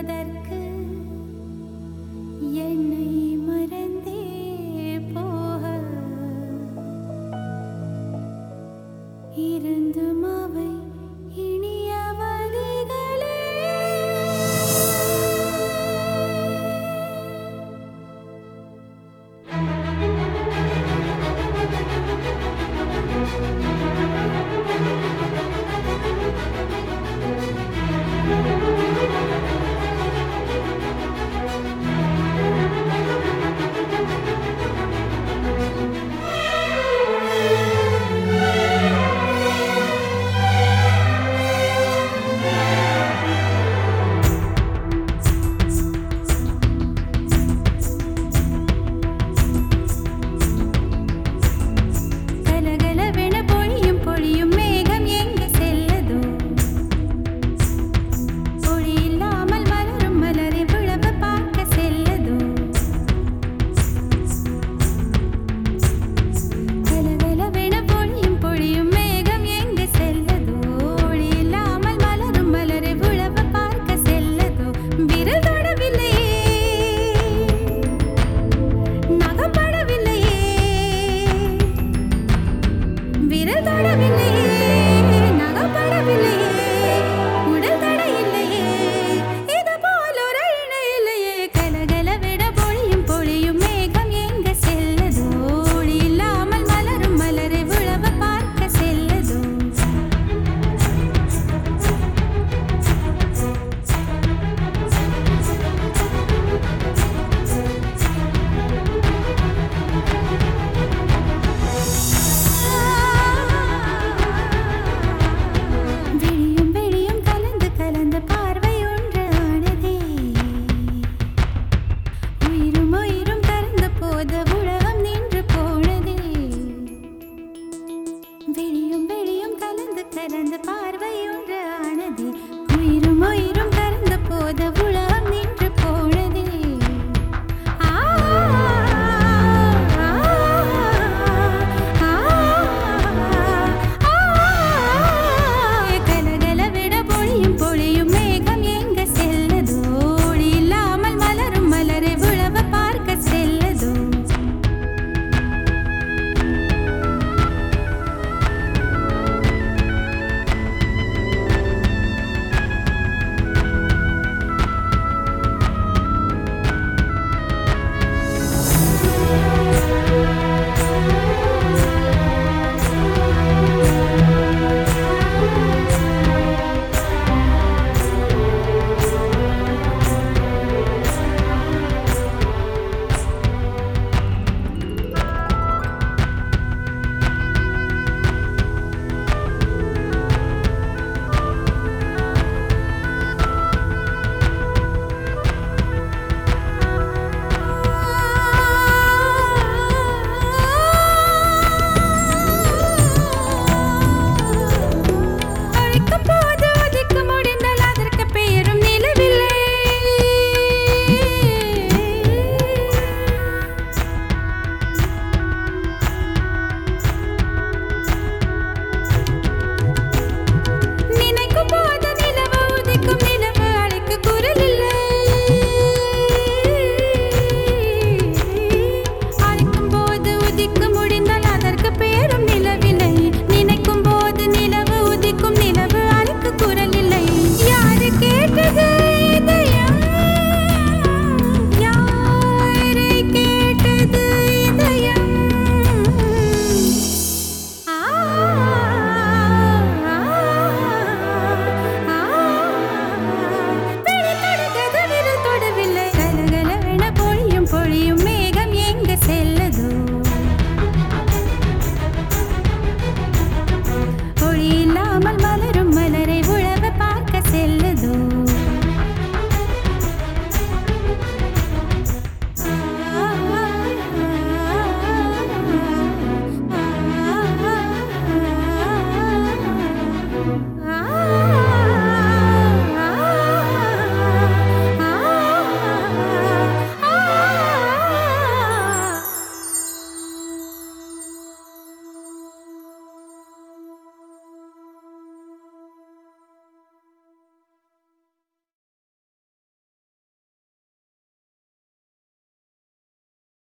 நிற்பதற்கு என்னை மறந்தே போக. இருந்து மாவை